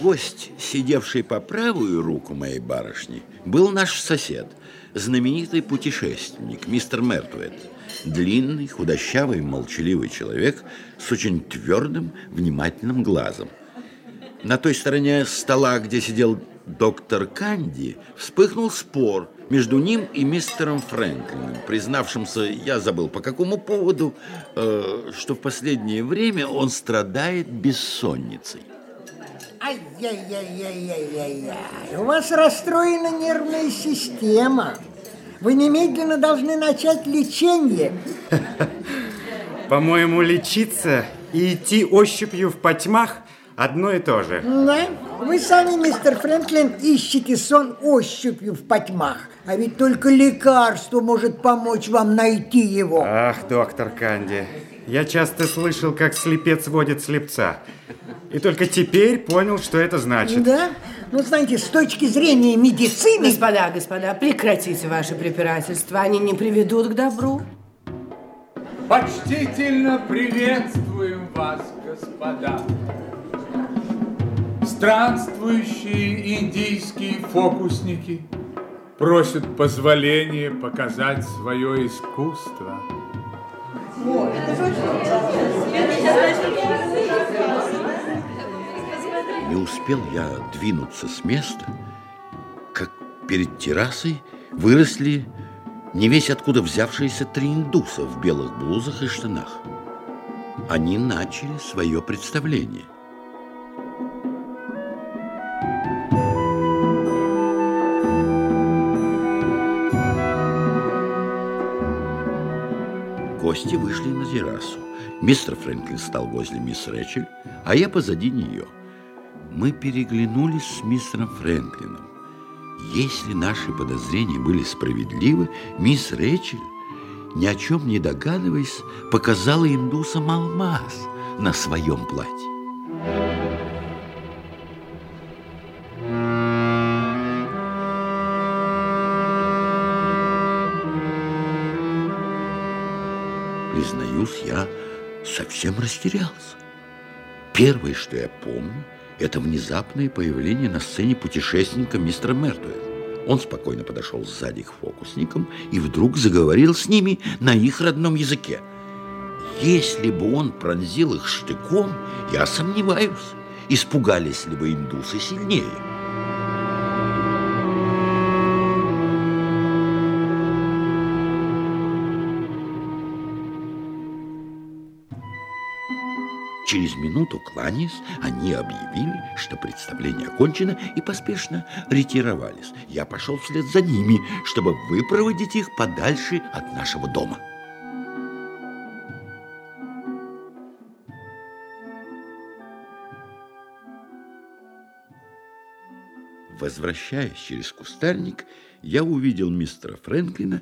Гость, сидевший по правую руку моей барышни, был наш сосед, знаменитый путешественник, мистер Мертвет. Длинный, худощавый, молчаливый человек с очень твердым, внимательным глазом. На той стороне стола, где сидел доктор Канди, вспыхнул спор между ним и мистером Фрэнклином, признавшимся, я забыл по какому поводу, э, что в последнее время он страдает бессонницей. Ай-яй-яй-яй-яй-яй. У вас расстроена нервная система. Вы немедленно должны начать лечение. По-моему, лечиться и идти ощупью в потьмах одно и то же. Да? Вы сами, мистер Фрэнклин, ищете сон ощупью в потьмах. А ведь только лекарство может помочь вам найти его. Ах, доктор Канди, я часто слышал, как слепец водит слепца. И только теперь понял, что это значит. Да? Ну, знаете, с точки зрения медицины... Господа, господа, прекратите ваши препирательства. Они не приведут к добру. Почтительно приветствуем вас, господа. Странствующие индийские фокусники просят позволения показать свое искусство. Не успел я двинуться с места, как перед террасой выросли не весь откуда взявшиеся три индуса в белых блузах и штанах. Они начали свое представление. Гости вышли на террасу. Мистер Фрэнклин стал возле мисс Рэчель, а я позади нее. Мы переглянулись с мистером Фрэнклином. Если наши подозрения были справедливы, мисс Рэчель, ни о чем не догадываясь, показала индусам алмаз на своем платье. Признаюсь, я совсем растерялся. Первое, что я помню, это внезапное появление на сцене путешественника мистера Мертуэла. Он спокойно подошел сзади к фокусникам и вдруг заговорил с ними на их родном языке. Если бы он пронзил их штыком, я сомневаюсь, испугались ли бы индусы сильнее. Через минуту, кланяясь, они объявили, что представление окончено, и поспешно ретировались. Я пошел вслед за ними, чтобы выпроводить их подальше от нашего дома. Возвращаясь через кустарник, я увидел мистера Фрэнклина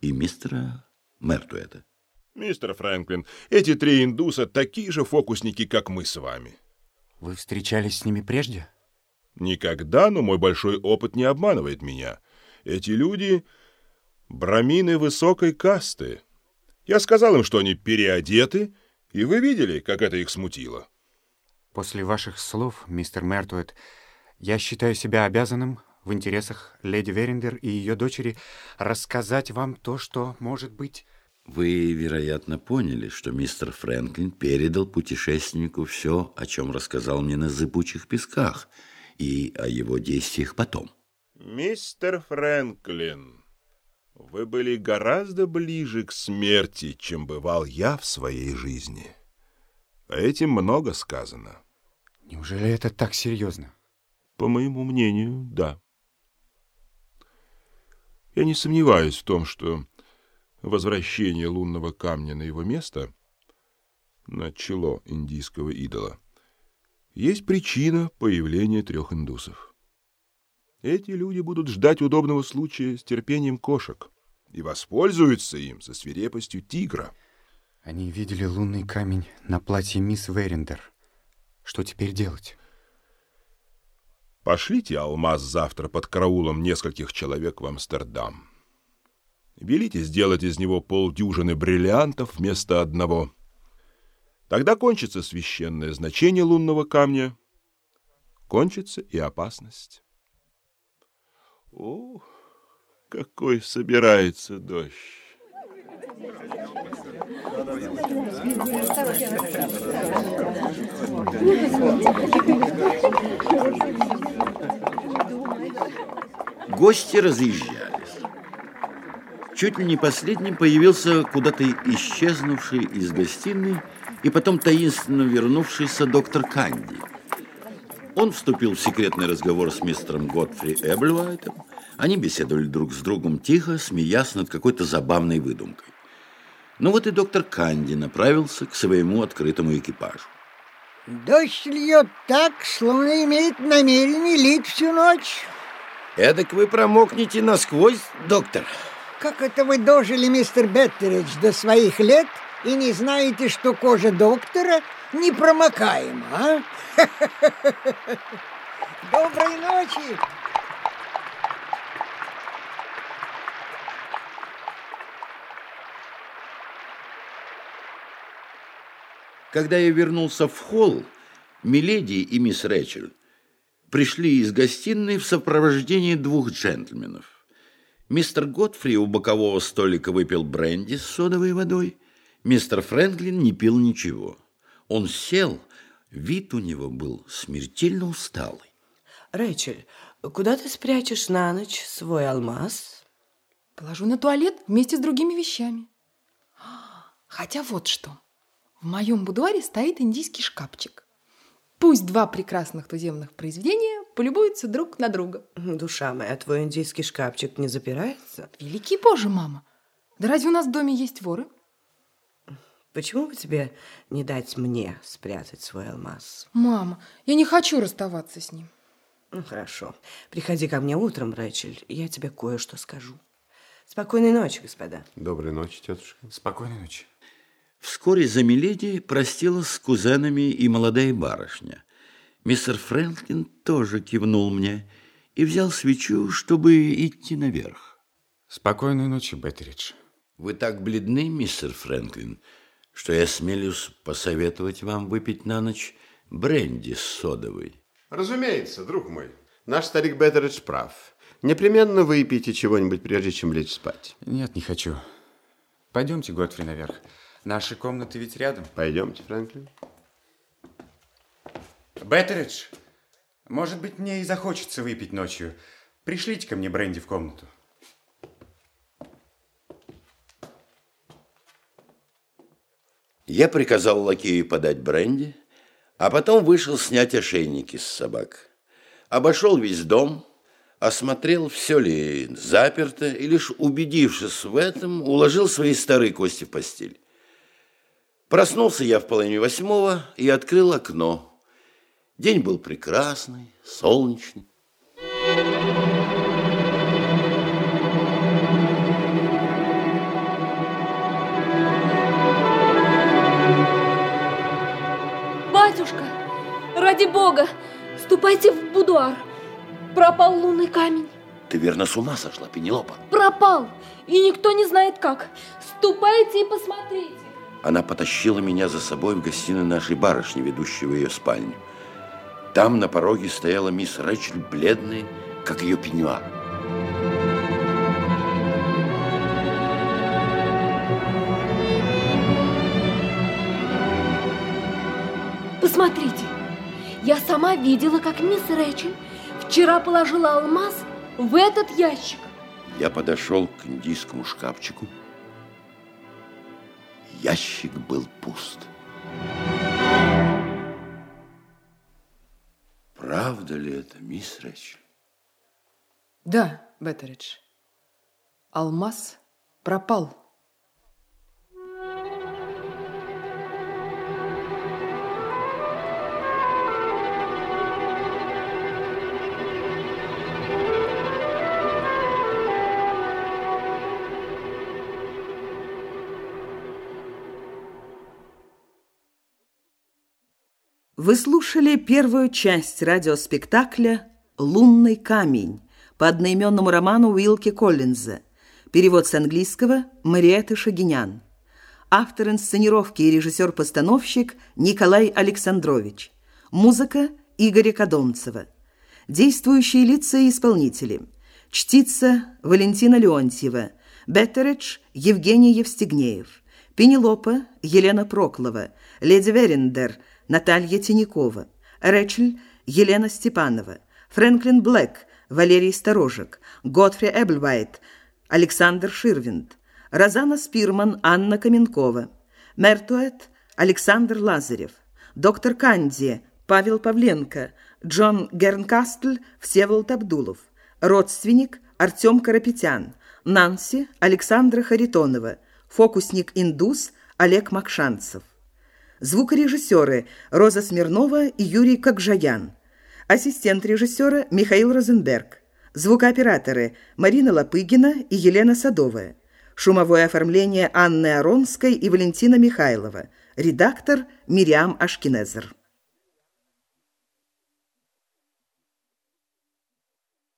и мистера Мертуэта. Мистер Фрэнклин, эти три индуса такие же фокусники, как мы с вами. Вы встречались с ними прежде? Никогда, но мой большой опыт не обманывает меня. Эти люди — брамины высокой касты. Я сказал им, что они переодеты, и вы видели, как это их смутило. После ваших слов, мистер Мертуэт, я считаю себя обязанным в интересах леди Верендер и ее дочери рассказать вам то, что, может быть, Вы, вероятно, поняли, что мистер Фрэнклин передал путешественнику все, о чем рассказал мне на зыбучих песках, и о его действиях потом. Мистер Фрэнклин, вы были гораздо ближе к смерти, чем бывал я в своей жизни. Этим много сказано. Неужели это так серьезно? По моему мнению, да. Я не сомневаюсь в том, что возвращение лунного камня на его место, на чело индийского идола, есть причина появления трех индусов. Эти люди будут ждать удобного случая с терпением кошек и воспользуются им со свирепостью тигра. Они видели лунный камень на платье мисс Верендер. Что теперь делать? Пошлите алмаз завтра под караулом нескольких человек в Амстердам. Велите сделать из него полдюжины бриллиантов вместо одного. Тогда кончится священное значение лунного камня. кончится и опасность. О, какой собирается дождь! Гости разъезжались. Чуть ли не последним появился куда-то исчезнувший из гостиной и потом таинственно вернувшийся доктор Канди. Он вступил в секретный разговор с мистером Готфри Эбльвайтом. Они беседовали друг с другом тихо, смеясь над какой-то забавной выдумкой. Ну вот и доктор Канди направился к своему открытому экипажу. Дождь льет так, словно имеет намерение лить всю ночь. Эдак вы промокнете насквозь, доктор. Как это вы дожили, мистер Беттеридж, до своих лет и не знаете, что кожа доктора непромокаема, а? Доброй ночи! Когда я вернулся в холл, Миледи и мисс Рэчел пришли из гостиной в сопровождении двух джентльменов. Мистер Готфри у бокового столика выпил бренди с содовой водой. Мистер Фрэнклин не пил ничего. Он сел, вид у него был смертельно усталый. Рэйчель, куда ты спрячешь на ночь свой алмаз? Положу на туалет вместе с другими вещами. Хотя вот что. В моем будуаре стоит индийский шкафчик. Пусть два прекрасных туземных произведения полюбуются друг на друга. Душа моя, твой индийский шкафчик не запирается? Великий Боже, мама! Да разве у нас в доме есть воры? Почему бы тебе не дать мне спрятать свой алмаз? Мама, я не хочу расставаться с ним. Ну, хорошо. Приходи ко мне утром, Рэчель, я тебе кое-что скажу. Спокойной ночи, господа. Доброй ночи, тетушка. Спокойной ночи. Вскоре за Миледи простилась с кузенами и молодая барышня. Мистер Фрэнклин тоже кивнул мне и взял свечу, чтобы идти наверх. Спокойной ночи, Беттеридж. Вы так бледны, мистер Фрэнклин, что я смелюсь посоветовать вам выпить на ночь бренди с содовой. Разумеется, друг мой. Наш старик Беттеридж прав. Непременно выпейте чего-нибудь, прежде чем лечь спать. Нет, не хочу. Пойдемте, Готфри, наверх. Наши комнаты ведь рядом. Пойдемте, Фрэнклин. Беттеридж, может быть, мне и захочется выпить ночью. Пришлите ко мне бренди в комнату. Я приказал лакею подать бренди, а потом вышел снять ошейники с собак. Обошел весь дом, осмотрел, все ли заперто, и лишь убедившись в этом, уложил свои старые кости в постель. Проснулся я в половине восьмого и открыл окно. День был прекрасный, солнечный. Батюшка, ради бога, ступайте в будуар. Пропал лунный камень. Ты верно с ума сошла, Пенелопа? Пропал, и никто не знает как. Ступайте и посмотрите. Она потащила меня за собой в гостиную нашей барышни, ведущей в ее спальню. Там на пороге стояла мисс Рэчель, бледная, как ее пеньюар. Посмотрите, я сама видела, как мисс Рэчель вчера положила алмаз в этот ящик. Я подошел к индийскому шкафчику. Ящик был пуст. Правда ли это, мисс Рэчель? Да, Беттеридж. Алмаз пропал. Вы слушали первую часть радиоспектакля «Лунный камень» по одноименному роману Уилки Коллинза. Перевод с английского Мариэты Шагинян. Автор инсценировки и режиссер-постановщик Николай Александрович. Музыка Игоря Кодомцева. Действующие лица и исполнители. Чтица Валентина Леонтьева. Беттередж Евгений Евстигнеев. Пенелопа Елена Проклова. Леди Верендер Наталья Тинякова. Рэчель Елена Степанова. Фрэнклин Блэк Валерий Сторожек. Готфри Эблвайт Александр Ширвинд. Розана Спирман Анна Каменкова. Мертуэт Александр Лазарев. Доктор Канди Павел Павленко. Джон Гернкастль Всеволод Абдулов. Родственник Артем Карапетян. Нанси Александра Харитонова. Фокусник-индус Олег Макшанцев. Звукорежиссеры Роза Смирнова и Юрий Кокжаян. Ассистент режиссера Михаил Розенберг. Звукооператоры Марина Лопыгина и Елена Садовая. Шумовое оформление Анны Аронской и Валентина Михайлова. Редактор Мириам Ашкинезер.